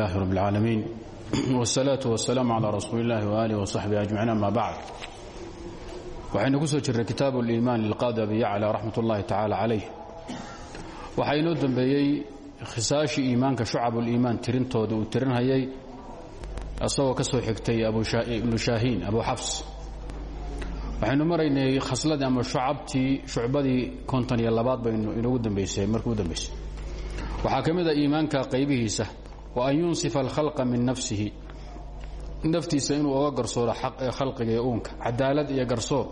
لله رب العالمين والصلاة والسلام على رسول الله وآله وصحبه أجمعين أما بعد waxaynu ku soo jirnay kitaab اliimaan lilqaadi abi yacla raxmat ullahi tacaala calayh waxaa inoo dembeeyey khisaashii iimaanka shucab uliimaan tirintooda uu tirinhayay isagoo ka soo xigtay ibnu shaahiin abu xafs waxaynu maraynay khasladii ama shucabtii shucbadii konton iyo labaad baynu inoogu dambaysay markii u dambaysay waxaa ka mid a iimaanka qaybihiisa wa an yunsifa alkhalqa min nafsihi. Naftiisa inuu oga garsooro khalqiga uunka cadaalad iyo garsoor.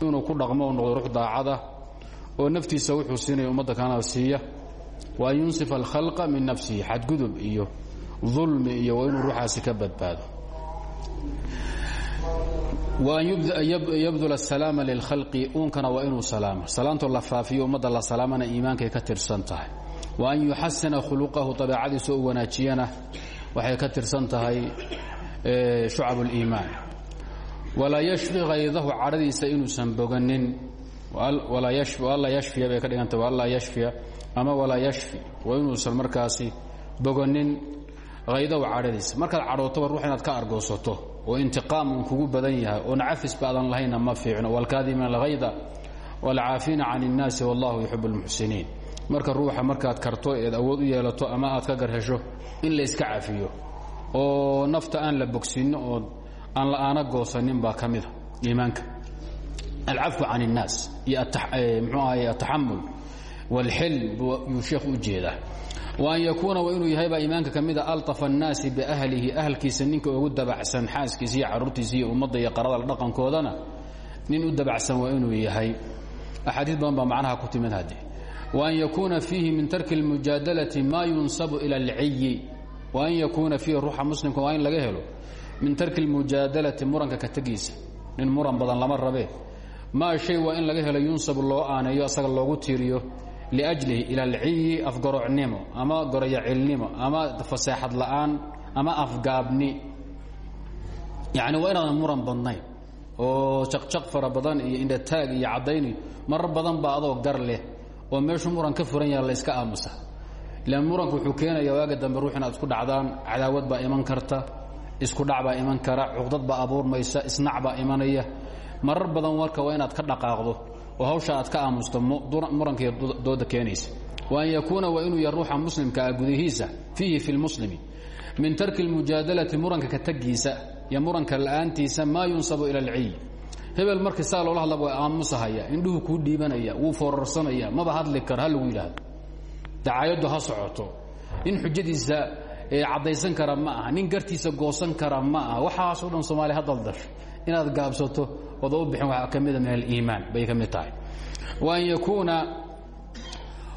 Inuu ku dhaqmo noqdo ruux daacada oo naftiisa wuxuu siinaya ummadda kalena siiya. Wa an yunsifa alkhalqa min nafsihi xadgudub iyo dulmi iyo inuu ruuxaasi ka badbaado. Wa an yabdula asalaama lilkhalqi uunkana waa inuu salaamo. Salaantoo la faafiyo ummadda la salaamana iimaankay ka tirsan tahay wa an yuxasina khuluqahu dabeecadiisa u wanaajiyana waxay ka tirsan tahay shucab اliimaan walaa yashfi haydahu cadhadiisa inuusan boganin alla yashfiya bay ka dhigantah alla yashfiya ama walaa yashfi waa inuusan markaasi boganin haydahu cadhadiisa markaad cadhootoba ruux inaad ka argoosato oo intiqaam uun kugu badan yahay oon cafisba adan lahaynna ma fiicno wاlkaadimiina alhayda wاlcaafiina can الnaasi wallahu yuxib اlmuxsiniin marka ruuxa markaad karto eed awood u yeelato ama aad ka garhesho in la iska cafiyo oo nafta aan la bogsinno oo aan la'aana goosanin baa ka mida iimaanka alcafwu can الnaas iyo mxuu ahay ataxamul wاlxilm yuu sheekhu u jeedaa wa an yakuuna waa inuu yahay baa iimaanka ka mida alطafa الnaasi biahlihi ahalkiisa ninka ugu dabacsan xaaskiisa iyo carruurtiisa iyo ummadda iyo qarada dhaqankoodana nin u dabacsan waa inuu yahay axaadiis badan baa macnaha ku timid hadde wa an yakuuna fiihi min tarki اlmujaadalati ma yunsabu ilى اlciyi waan yakuuna fiihi ruuxa muslimka waa in laga helo min tarki اlmujaadalati muranka ka tegiisa nin muran badan lama rabee maa shay waa in laga helo yunsabu loo aaneeyo asaga loogu tiiriyo liajlihi ila alciyi afgarocnimo ama goroyacilnimo ama faseexad la'aan ama afgaabni yacni waa inaadan muran badnayn oo jaqjaq fara badan iyo indhataag iyo caddayni marar badan baa adoo gar leh oo meeshuu muran ka furan yaha la yska aamusa. Ilaan muranku wuxuu keenaya waaga dambe ruux isku dhacdaan cadaawad baa iman karta isku dhac baa iman kara cuqdad baa abuurmaysa isnac baa imanaya. Marar badan warka waa inaad ka dhaqaaqdo oo hawsha aad ka aamusto murankiiyo dooda keenaysa. Wa an yakuuna waa inuu yahay ruuxa muslimkaa gudihiisa fiihi fi lmuslimi min tarki اlmujaadalati muranka ka tegiisa iyo muranka la'aantiisa maa yunsabu ila alciy hebel markii saa loola hadlaba waa aamusahaya indhuhu kuu dhiibanaya wuu foorarsanaya maba hadli karo ha lagu yidhaahdo. Dacaayaddu ha socoto. Nin xujadiisa caddaysan kara ma aha nin gartiisa goosan kara ma aha. Waxaasoo dhan soomaaliya ha daldasho inaad gaabsato ooda u bixin waxaa ka mida min aliimaan bay ka mid tahay. Wa an yakuuna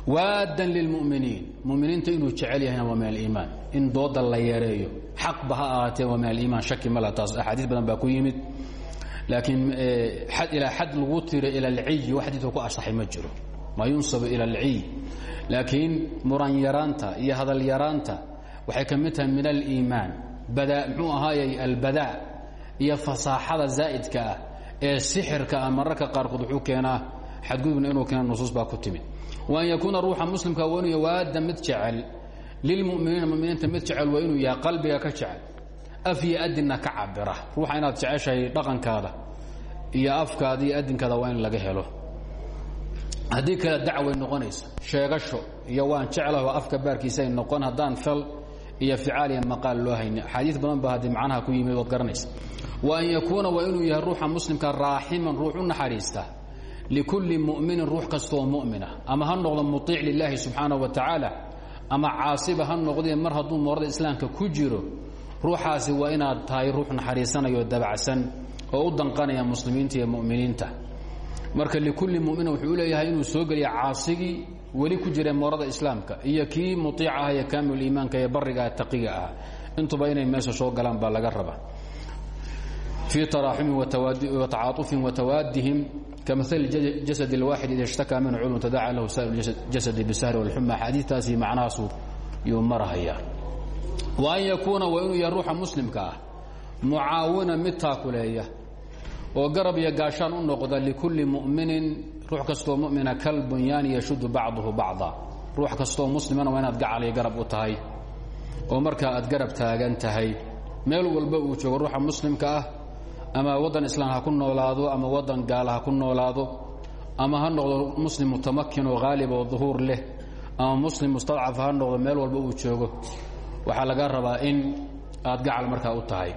waaddan lilmu'miniin muminiinta inuu jecel yahayna waa min aliimaan in dooda la yareeyo. Xaqba ha ahaatee waa min aliimaan shaki mala taas axaadiis badan baa ku yimid laakiin ilaa xad lagu tiro ila alciyi wax xadiidka ku asaxay ma jiro maa yunsabu ila alciy laakiin muran yaraanta iyo hadal yaraanta waxay ka mid tahay min aliimaan mxuu ahaayey albadaa iyo fasaaxada zaa'idka ah ee sixirka ah mararka qaarkood wuxuu keenaa xadgudubna inuu keena nusuus baa ku timid wa an yakuuna ruuxa muslimka waa inuu waada mid jecel lilmuminiina muminiinta mid jecel waa inuu yahay qalbiga ka jecel af iyo adinna ka cabira ruuxa inaad jeceshahay dhaqankaada iyo afkaada iyo waa in laga helo. Haddii kale dacway noqonaysa sheegasho iyo waan jeclaho afka baarkiisaay noqon haddaan fal iyo ficaal iyo maqaal loo hayni axaadiis badan baa haddii macnaha ku yimid waad garanaysa. Wa an yakuuna waa inuu yahay ruuxa muslimka raaximan ruux naxariista. Likulli mu'minin ruux kastooo mu'mina. Ama ha noqdo muiic lilaahi subxaana wa tacaala ama caasiba ha noqdee mar hadduu moorada islaamka ku jiro ruuxaasi waa inaad tahay ruux naxariisanayo dabacsan oo u danqanaya muslimiinta iyo muminiinta. Marka likulli mumin wuxuu uleeyahay inuu soo geliya caasigii weli ku jira moorada islaamka iyo kii muiica ah ee kaamil iimaanka ee bariga taqiga ah. Intuba inay meesha soo galaan baa laga raba fii taraaxumin watacaaufin watawaadihim kamaali jasad اlwaaxid id ishtakaa minhu culun tadaca lahu saa'ir jasadi bisahri wاlxuma axaadiitaasi macnahaasuu yuu marahaya wa an yakuuna waa inuu yahay muslimka ah mucaawina mid taakuleeya oo garab iyo gaashaan u noqda likulli mu'minin ruux kastoo mumina kalbunyaani yashudu bacduhu bacda. Ruux kastoo muslimana waa inaad gacal iyo garab u tahay oo markaa aad garab taagan tahay. Meel walba uu joogo ruuxa muslimka ah ama waddan islaam ha ku noolaado ama waddan gaala ha ku noolaado ama ha noqdo muslim mutamakin oo haalib oo duhuur leh ama muslim mustadcaf ha noqdo meel walba uu joogo waxaa laga rabaa in aad gacal markaa u tahay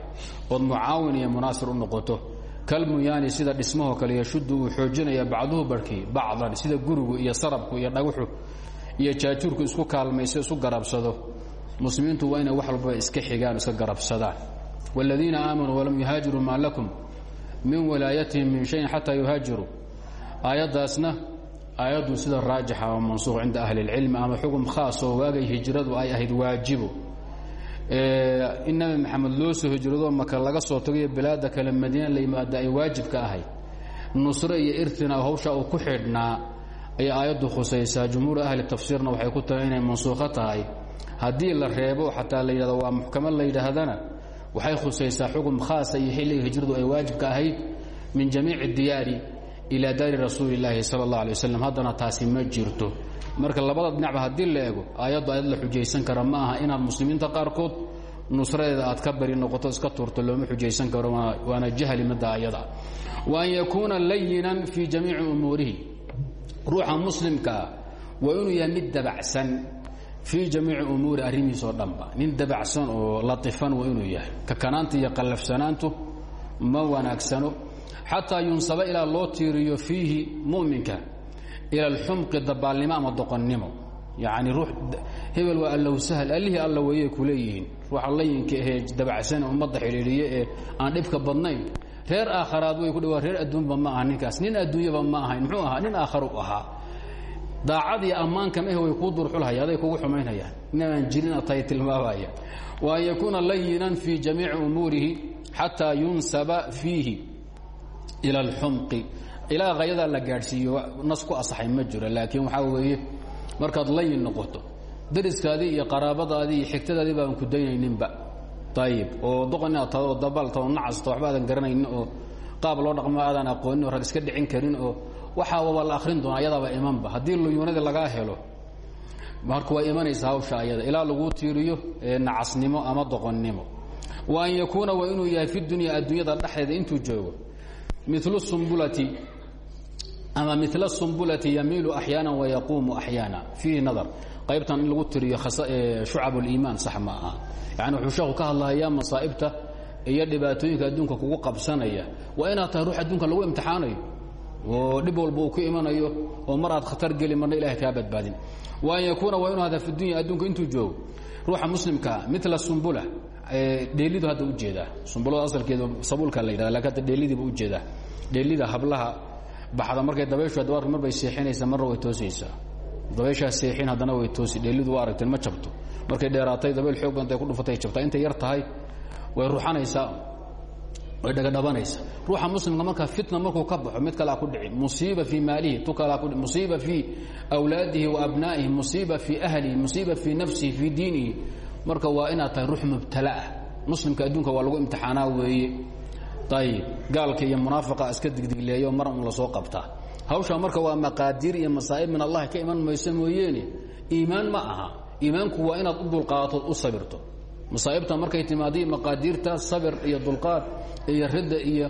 ood mucaawin iyo munaasir u noqoto. Kalmunyaani sida dhismahoo kale yashuddu xoojinaya bacduhu barhkii bacdan sida gurigu iyo sarabku iyo dhaguxu iyo jaajuurku isku kaalmayso isu garabsado. Muslimiintu waa wax walbaba iska xigaan iska garabsadaan. Wاladiina aamanuu walam yuhaajiruu maa lakum min walaayatihim min shayin xataa yuhaajiruu aayaddaasna aayaddu sida raajixa oo mansuuq cinda ahli اlcilmi ama xukun khaas oo waagay hijradu ay ahayd waajibo in nabi maxamed loo soo hijrado maka laga soo tagayo bilaada kale madiina la yimaada ay waajib ka ahayd nusre iyo irtina hawsha uu ku xidhnaa ayay aayaddu khusaysaa. Jumhuur ahli tafsiirna waxay ku tahay inay mansuukho tahay. Haddii la reebo xataa la yidhahdo waa muxkamad la yidhaahdana waxay khusaysaa xukun khaasa iyo xilliga hijradu ay waajibka ahayd min jamiici diyaari ilaa daari rasuuli illaahi sala allah alay taasi ma jirto marka labada dhinacba haddii la eego aayaddu aayad la xujaysan kara ma aha inaad muslimiinta qaarkood nusradeeda aad ka bari noqoto iska tuurto looma xujaysan karo waana jahli midda ayada wa an yakuuna layinan fii jamiici umuurihi. Ruuxa muslimkaa waa inuu yahay mid dabacsan fii jamiici umuuri arrimihiisoo dhanba nin dabacsan oo latifan waa inuu yahay. Kakanaanta iyo qallafsanaantu ma wanaagsano. Xataa yunsaba ilaa loo tiiriyo fiihi mu'minka ila alxumqi dabaalnimo ama doqonnimo. Yacni ruux hebel waa allow sahal allihii alla weeyey ku leeyihiin. Ruuxa layinka ahee dabacsan ummadda ee aan dhibka badnayn. Reer aakharaad way ku dhawaa reer adduunba ma aha ninkaas. Nin adduunyaba ma ahayn muxuu ahaa? Nin aakharu ahaa. Daacad iyo ammaanka meh way kuu durxulhaya aday kugu xumaynayaan. Inaan jirin atay tilmaamaya. Wa an yakuuna layinan fii jamiici umuurihi xataa yunsaba fiihi ila alxumqi ilaa hayadaa la gaadhsiiyo nas ku asaxay ma jiro laakiin waxaa weeye markaad layin noqoto dariskaadii iyo qaraabadaadii iyo xigtadaadii baan ku daynayninba. Ayib oo doqon inaad oo dabaalta oo nacasta waxba aadan oo qaab loo dhaqmo aadan aqoonin oo rag iska dhicin karin oo waxaa waba la akhrin doona ayadaaba imanba. Haddii luyuunadii lagaa helo marka waa imanaysa hawsha ayada. Ilaa laguu tiiriyo nacasnimo ama doqonnimo. Wa yakuuna waa inuu yahay fi dunya adduunyada intuu joogo milu sumbulati ama mila sumbulati yamiilu axyaana wayaquumu axyaana. Fiihi nadar. Qaybtan in lagu tiriyo shucab اliimaan sax ma aha. Yani wuxuu sheekhu ka hadlahayaa masaa'ibta iyo dhibaatooyinka adduunka kugu qabsanaya waa inaad tahay ruux adduunka lagu imtixaanayo? Oo dhib walba uu ku imanayo oo mar aad khatar geli marna ilahay kaa badbaadin. Wa an yakuuna waa inu hada fi dunya adduunka intuu joogo. Ruuxa muslimkaa mila sumbula dheelidu hadda u jeedaa sumbulada asalkeedu sabuulka la yidhahda laakiin hadda dheelidiiba u jeedaa dheelida hablaha baxda markay dabayshu adwaarka mar bay seexinaysaa marna way toosaysaa. Dabayshaa seexin haddana way toosi dheelidu waa aragteen ma jabto. Markay dheeraatay dabayl xoog badanta ay ku dhufatay jabtaa. Intay yar tahay way ruxanaysaa way dhagadhabanaysaa ruuxa muslimka markaa fitna markuu ka baxo mid kalea ku dhici musiiba fii maalihi tu kalea ku musiiba fii awlaadihi wa abnaa'ihi musiiba fii ahlihi musiiba fii nafsihi fii diinihi. Marka waa inaad tahay ruux mubtalaah muslimka adduunka waa lagu imtixaanaa weeye ayib gaalka iyo munaafiqa iska digdigleeyo mar un la soo qabtaa hawshaa marka waa maqaadiir iyo masaa'ib min allahi ka iman mayso mooyeene. Iimaan ma aha. Iimaanku waa inaad u dulqaatood u sabirto. Masaa'ibta markay timaadii maqaadiirta sabir iyo dulqaad iyo ridda iyo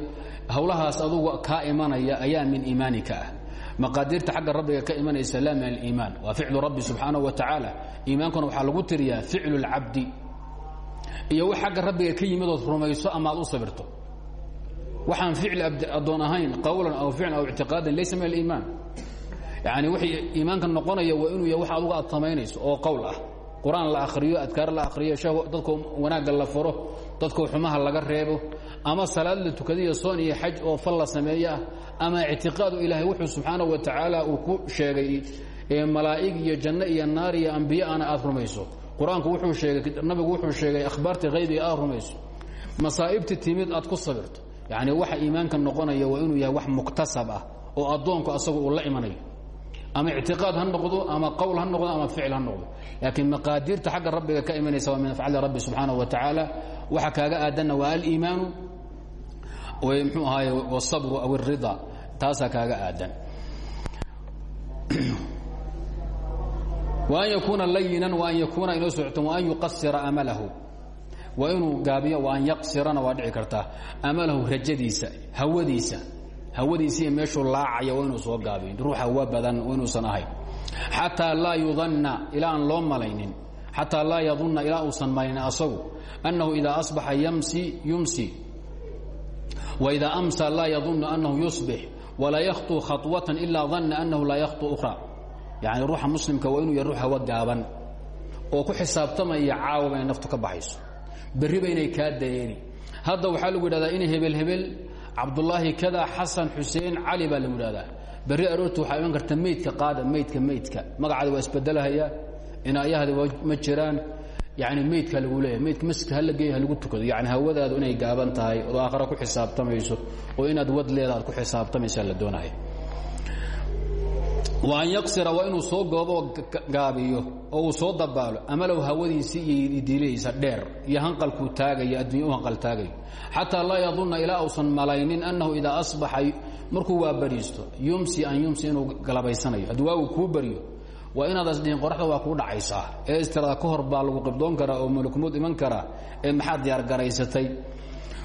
hawlahaas adugu kaa imanaya ayaa min iimaanika ah. Xagga rabbiga ka imanaysa laa min aliimaan. Waa ficlu rabbi subxaanahu wa tacaala. Iimaankuna waxaa lagu tiriyaa ficlu lcabdi iyo wax xagga rabbiga ka yimidood rumayso ama aad u sabirto waxaan ficli addoon ahayn qawlan aw ficlan aw ictiqaadan laysa min aliimaan. Yani w iimaanka noqonaya waa inuu ya wax aduga aad samaynayso oo qowl ah. Qur'aan la akhriyo adkaar la akhriyo dadko wanaagga la faro dadko xumaha laga reebo ama salaad la tukadiyo soon iyo xaj oo fal la sameeyo ah ama ictiqaadu ilaahay wuxuu subxaanahu wa tacaala uu ku sheegay malaa'ig iyo janno iyo naar iyo ambiye ana aad rumayso. Qur'aanku wuxuu sheegay nabigu wuxuu sheegay akhbaartii haybiga aad rumayso. Masaa'ibta timid aad ku sabirto yani waxa iimaanka noqonaya waa inuu yahay wax muktasab ah oo addoonku asagu uu la imanayo ama ictiqaad ha noqdo ama qowl ha noqdo ama ficil ha noqdo laakiin maqaadiirta xagga rabbiga ka imanaysa waa min afcali rabbi subxaanaه wa tacaala waxa kaaga aadanna waa aliimaanu mxuu ahaay wاsabru aw الrida taasaa kaaga aadan waan yakuuna layinan waan yakuuna inoo socto waan yuqasira amalahu waa inuu gaabiyo waan yaqsirana waa dhici kartaa amalahu rajadiisa hawadiisa hawadiisiiy meeshuu laacaya waa inuu soo gaabiyo ruux hawa badan waa inuusan ahayn xataa laa yudanna ilaa aan loo malaynin xataa laa yadunna ilaa uusan malaynin asagu annahu idaa asbaxa yamsi yumsi waidaa amsa laa yadunnu annahu yusbix walaa yakhطu khaطwatan ilaa danna annahu laa yakhطu ukhra yani ruuxa muslimka waa inuu yahay ruux hawa gaaban oo ku xisaabtamaya caawaba inay naftu ka baxayso berriba inay kaa dareeni hadda waxaa lagu yidhahdaa in hebel hebel cabdulaahi kada xasan xuseen cali baa lagu idhahdaa berri aroorta waxaa iman karta meydka qaada meydka meydka. Magacaada waa isbedelahaya inaayahada ma jiraan. Yani meydka lagu leeyahy meydka masjidka hala geeya halagu tukado. Yani hawadaadu inay gaaban tahay oo aakhara ku xisaabtamayso oo inaad wad leeda aad ku xisaabtamaysaa la doonaya wa an yaqsira waa inuu soo gooboo gaabiyo oo uu soo dabaalo. Amalow hawadiisii iyo diiladiisa dheer iyo hanqalkuu taagayo addunya u hanqal taagayo. Xataa laa yadunna ilaa uusan malaynin annahu idaa asbaxa markuu waa bariisto yumsi an yumsi inuu galabaysanayo. Haddii waagu kuu baryo waa inaadaas dhihin qoraxda waa kuu dhacaysaa. Ee istirada ka hor baa lagu qibdoon karaa oo malakmood iman karaa ee maxaad diyaargaraysatay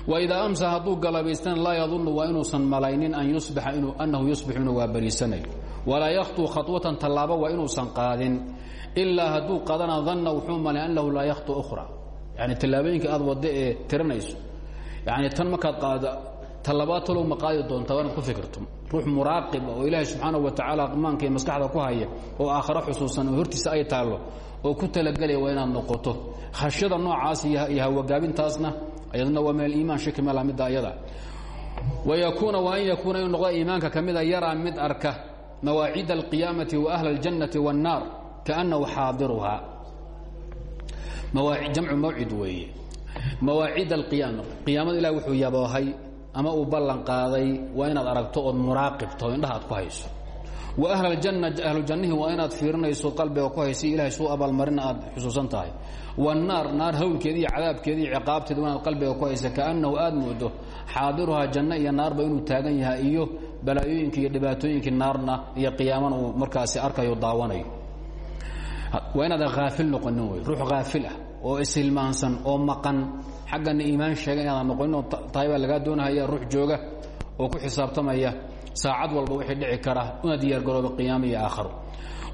waidaa amsa hadduu galabaystana laa yadunnu waa inuusan malaynin an yusbixa annahu yusbixu inuu waa bariisanayo walaa yakhtuu khaطwatan tallaabo waa inuusan qaadin. Ilaa hadduu qaadana danna wuxuu malay annahu laa yakhtu ukhra yani tallaabooyinka aad wadda ee tiranayso. Yani tan markaad qaado tallabaad talow ma qaadi doontaa ku fikirto. Ruux muraaqiba oo ilaahay subxaanahu wa tacaala maanka iyo maskaxda ku haya oo aakharo xusuusan oo ay taallo oo ku talagelaya waa inaad noqoto. Khashyada noocaas iyo hawagaabintaasna ayadna waa min aliimaan shaki mala midda ayada. Wayakuuna waa an yakuuna inuu iimaanka ka mida mid arka mawaacid alqiyaamati wa ahla aljannati waannaar kaannahu xaadiruhaa. Jamcu mawcid weeye. Mawaacid alqiyaama qiyaamada ilah wuxuu yaboohay ama uu ballan qaaday waa inaad aragto ood muraaqibto indhaha ku hayso wa ahl aljanna ahlujannihi waa inaad fiirinayso qalbiga ku haysa ilahay suu abaalmarina aad xusuusan tahay wanaar naar hawlkeeda iyo cadaabkeeda iyo ciqaabteeda inaad qalbiga ku haysa kaannahu aad moodo xaadiruhaa janno iyo naarba inuu taagan yahay iyo balaayooyinka iyo dhibaatooyinkii naarna iyo qiyaamana markaasi arkayo daawanayo. Waa inaadan haafil noqonin wey ruux ah oo ishilmaansan oo maqan. Xaggana iimaan sheega inaadan noqoninoo tahay baa lagaa jooga oo ku xisaabtamaya saacad walba wixii dhici kara una diyaargarooba qiyaama iyo aakharo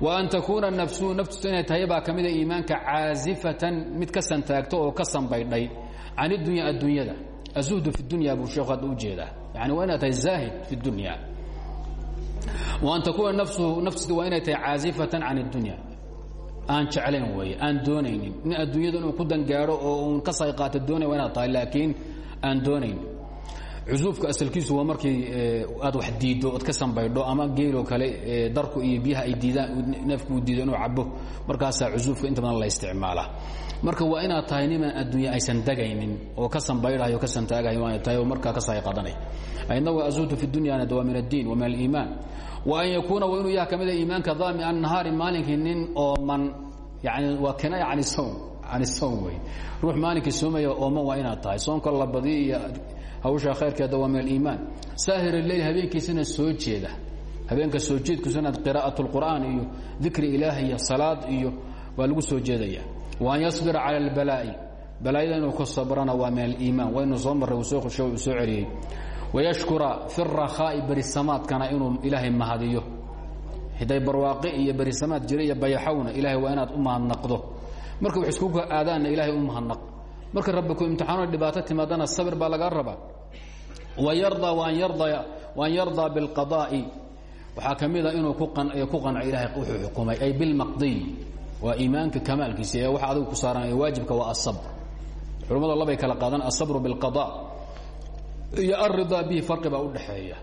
wa an takuuna nafsuhu naftiisu inay tahay baa ka mida iimaanka caazifatan mid ka santaagto oo ka sanbaydhay can idunya adduunyada. Azuhdu fi dunya buu sheekhu hadda u jeedaa. Yani waa inaad tahay zaahid fi dunya. Wa an takuuna nafsuhu naftiisu waa inay tahay caazifatan can اdunya aan jeclayn weeye aan doonaynin. In adduunyada inuu ku dangaadho oo uun ka sayqaato doonay waa inaad tahay laakiin aan doonaynin cusuufka asalkiisu waa markii aad wax diiddo ood ka sambaydho ama geeloo kale darku iyo biyaha ay diidaan neefku uu diido inuu cabo markaasaa cusuufka inta badan la isticmaalaa marka waa inaad tahay niman adduunya aysan degaynin oo ka sambaydhayo ka santaagahay waa tahay oo markaa ka sayqadanay aydna waa azuhdu fi dunyana waa min addiin wa min aliimaan. Wa an yakuuna waa inuu yaha ka mida iimaanka daami annahaari maalinkii nin ooman yani waa kinaya can sawm can isawm wey ruux maalinkii soomaya ooman waa inaad tahay. Soonka la badiyo iyo hawshaa khayrkeeda waa min aliimaan. Saahir lleil habeenkiisana soo jeeda. Habeenka soo jeedkiisu inaad qiraa'at اlqur'aan iyo dikri ilaah iyo salaad iyo waa lagu soo jeedaya. Wa an yasbira cala اlbalaa'i balaayada inuu ku sabrana waa min aliimaan. Waa inuu soo marray sooshw uu soo celiyey wayashkura fi rakhaa'i berisamaadkana inuu ilaahay mahadiyo. Hiday barwaaqe iyo berisamaad jira iyo bayaxowna ilahay waa inaad u mahadnaqdo. Marka wax iskugu aadaanna ilahay u mahadnaq. Marka rabbi ku imtixaano dhibaato timaadana sabir baa lagaa rabaa wayardaa waan yardaa biاlqadaa'i waxaa ka mida inuu ku qanco ilahay wuxuu xukumay ay bilmaqdiy waa iimaanka kamaalkiisa ee waxa adigu ku saaran waajibka waa asabr culammada labay kala qaadaan asabru biاlqada iyo alridaa bihi farqi baa udhaxeeya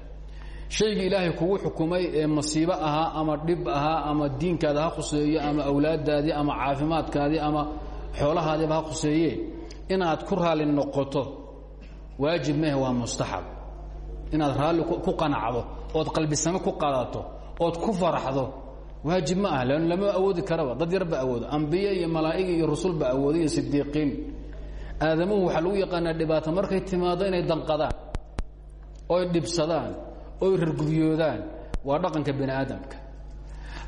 shaygii ilaahay kugu xukumay ee masiibo ahaa ama dhib ahaa ama diinkaada ha khuseeyo ama awlaadaadii ama caafimaadkaadii ama xoolahaadiiba ha khuseeye inaad ku raalli noqoto waajib mehe waa mustaxab. Inaad raalli ku qanacdo ood qalbisame ku qaadato ood ku faraxdo waajib ma ah lan lama awoodi karaba. Dad yarba awoodo ambiye iyo malaa'igi iyo rusulba awooda iyo sidiiqiin aadamuhu waxaa lagu yaqaanaa dhibaato markay timaado inay danqadaan oy dhibsadaan oy rargudyoodaan waa dhaqanka bani aadamka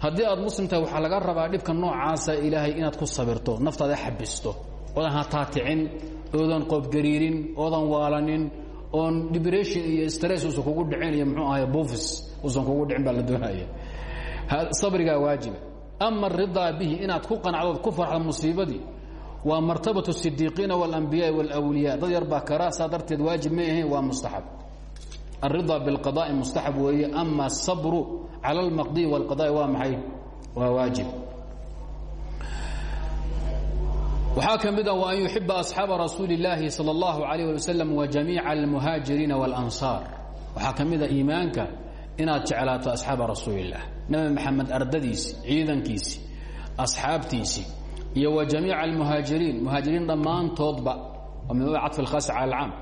haddii aad muslim tahay waxaa laga rabaa dhibka noocaasa ilaahay inaad ku sabirto naftaada xabisto oodan hataaticin oodan qoobgariirin oodan waalanin oon dibresin iyo stress usan kugu dhicin iyo mxuu ahay bofis usan kugu dhicin baa la doonaya sabrigaa waajiba. Ama aridaa bihi inaad ku qanacdood ku farxdo musiibadii waa martabatu sidiiqiina walambiyaai wlwliyaa dad yarbaa karaa saa darteed waajib ma ahayn waa mustaxab. Alridaa bilqadaai mustaxab weeye ama asabru cala almaqdiyi wاlqadaai waa maxay? Waa waajib. waxaa ka mida ah wa an yuxiba asxaaba rasuuli اllaahi sal اllahu alayh ali wasalam wa jamiica almuhaajiriina walansaar waxaa ka mida ah iimaanka inaad jeclaato asxaaba rasuulilah nabi maxamed ardadiisi ciidankiisi asxaabtiisi iyo wa jamiica almuhaajiriin. Muhaajiriin dhammaantoodba waa cadfi haas cala alcaam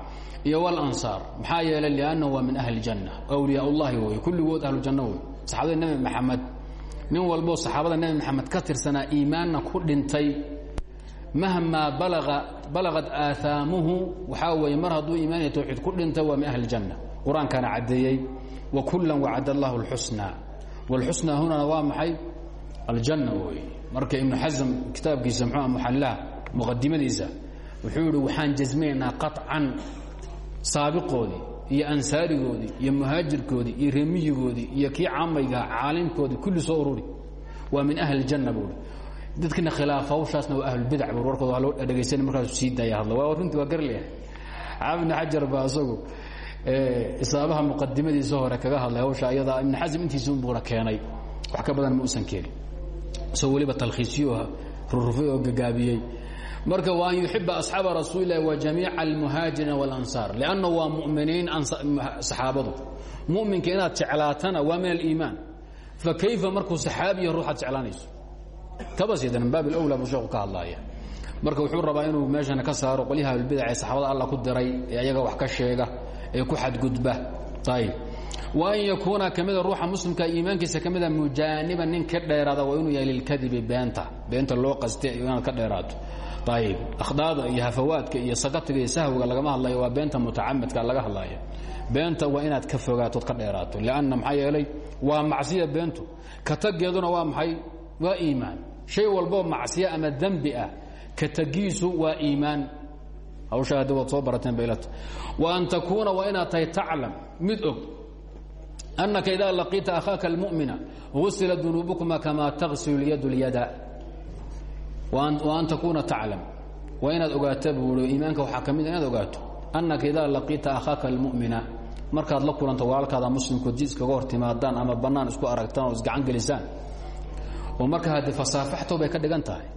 iyo walansaar maxaa yeelay liannahu waa min ahli janna wliyaa ullahi wey kulligood ahlu janno wey saxaabada nebi maxamed nin walboo saxaabada nebi maxamed ka tirsanaa iimaanna ku dhintay mahmaa balagad aahaamuhu waxaa weeye mar hadduu iimaan iyo tawxiid ku dhintay waa min ahli janna qur-aankaana caddeeyey wa kullan wacad allahu اlxusna wاlxusna hunana waa maxay aljanna wey marka ibnu xasm kitaabkiisa mxua muxallaha muqadimadiisa wuxuu yihi waxaan jasminaynaa qaطcan saabiqoodii iyo ansaarigoodii iyo muhaajirkoodii iyo remiyigoodii iyo kii camaygaha caalimkoodii kulli soo ururi waa min ahli اjanna buui dadkina khilaafa hawshaasna waa ahlulbidac bu warkooda loo dhegaysan markaasu sii daaya hadlo. Waa runtii waa garleeyahay xaafid ibn xajar ba isagu isaabaha muqadimadiisa hore kaga hadlay hawsha ayadaa ibn xasm intiisa unbuuna keenay. Wax ka badan ma usan keenin. Isagoo weliba rurufay oo gagaabiyey. Marka wa an yuxiba asxaaba rasuuli lahi wa jamiica almuhaajiriina walansaar lanna waa muminiin saxaabadu. Muminka inaad jeclaatana waa min aliimaan. Fa kayfa markuu saxaabiya ruuxaad jeclaanayso kaba siidan min baab alwla buu sheeku ka hadlaaya. Marka wuxuu rabaa inuu meeshana ka saaro qolyaha ahlulbidac ee saxaabada alla ku diray ee ayaga wax ka sheega ee ku xadgudba. Ayb وan yakuuna kamida ruuxa muslimka iimaankiisa ka mida mujaaniban nin ka dheeraada waa inuu yahay lilkadibi beenta. Beenta loo qaste inaad ka dheeraato ayb akhdaada iyo hafawaadka iyo sakatiga iyo sahwiga lagama hadlayo waa beenta mutacamidka laga hadlaya beenta waa inaad ka fogaatood ka dheeraato lanna maxaa yeelay waa macsiya beentu. Ka tageeduna waa maxay waa iimaan. Shay walboo macsiya ama dembi ah ka tagiisu waa iimaan. Hawshaa haddi waad soo barateen baylata wa an takuuna waa inaad tahay taclam. Mid og. Annaka idaa laqiita akhaaka almu'mina gusila dunuubukuma kamaa tagsilu lyadu lyada wa an takuuna taclam. Waa inaad ogaata buui iimaanka waxaa ka mid ah inaad ogaato. Annaka idaa laqiita akhaaka almu'mina markaad la kulanto walaalkaada muslimku di iskaga hor timaadaan ama bannaan isku aragtaan oo isgacan gelisaan oo marka hadde fasaafaxto bay ka dhigan tahay.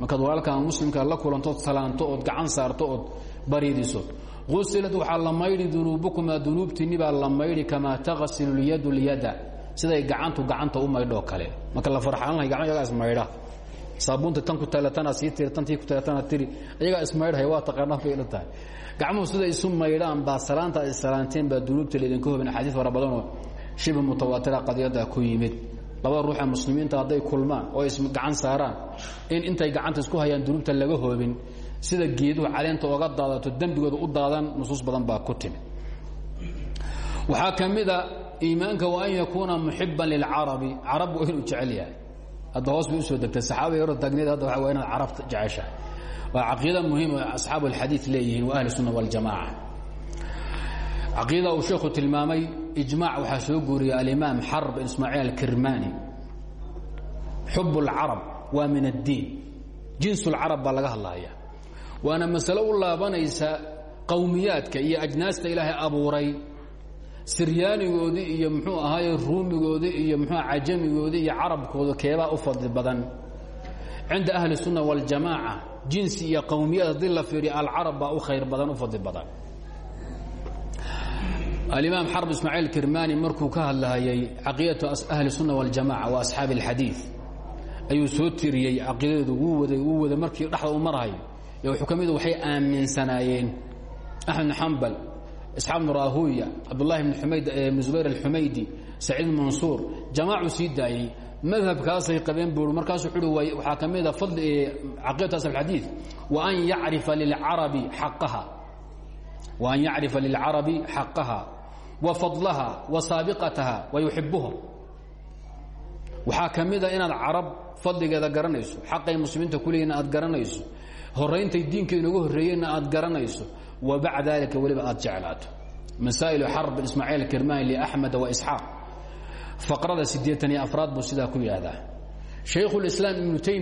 Markaad walaalkaada muslimka la kulanto ood salaanto ood gacan saarto ood bariidiso. Usilad waxaa la maydhi dunuubukuma dunuubtiinni baa la maydhi kamaa siday gacantu gacanta u maydhoo kale. Marka la farxaanlahay gacmo yagaa ismaydha. Saabuunta tan ku talatana sii tiri ku talatana tiri ayagaa ismaydhaya waa taqaanaa bay ila tahay. Isu maydhaan baa salaanta ay salaanteen baa dunuubta laydinka hobin axaadiis fara badanoo shiba mutawaatira qadiyadda ku yimid labada ruuxa muslimiinta hadday kulmaan oo isgacan saaraan in intay gacanta isku hayaan dunuubta laga hoobin sida geeduhu caleenta oga daadato dembigooda u daadan nusuus badan baa ku timid. Waxaa ka mida iimaanka wa an yakuuna muxiban lilcarabi carab waa inuu jecel yahay. Hadda hoos bay u soo degtay saxaabay hor taagneed hadda waa waa inaad carabta jeceshahay. Waa caqiida muhiim oo asxaabu alxadiid leeyihiin wa ahli sunna waljamaca caqiida uu sheekhu tilmaamay ijmaac waxaa soo guuriyay alimaam xarb bin ismaaciil alkirmani xub اlcarab waa min addiin jins اlcarab baa laga hadlaya waana masalo u laabanaysa qowmiyaadka iyo ajnaasta ilaahay abuuray siryaanigoodii iyo muxuu ahaaye ruumigoodii iyo muxuu cajamigoodii iyo carabkooda keebaa u fadli badan cinda ahli الsunna wاljamaaca jinsi iyo qowmiyad haddii la fiiriyo alcarab baa u khayr badan u fadli badan alimaam xarb ismaaciil kirmani markuu ka hadlahayay caqiidatu ahli sunna waljamaca wa asxaabi alxadiid ayuu soo tiriyey caqiidadu wuu waday wuu waday markii dhexda u marahayo iyo wuxuu ka mid ah waxay aaminsanaayeen axmed bn xambal isxaaq bnu raahuya cabdullahi bn xumayd bn zubayr alxumaydi saciid mansuur jamaacu sii daayey. Madhabkaasay qabeen buui markaas wuxuu uhi waxaa ka mida ah fadli caqiidatu asxab alxadiid wa an yacrifa lilcarabi xaqaha wa an yacrifa lilcarabi xaqaha wa fadlaha wa saabiqataha wa yuxibuhum waxaa ka mid a inaad carab fadligeeda garanayso xaqay muslimiinta kuleeyihin aad garanayso horayntay diinka inooga horreeyeenna aad garanayso wa bacda dalika weliba aad jeclaato. Masaa'ilu xarb ismaaciil kirmani liaxmed wa isxaaq. Faqrada siddeetan iyo afraad buu sidaa ku yidhaahdaa. Shaykhulislaam ibnu taymiya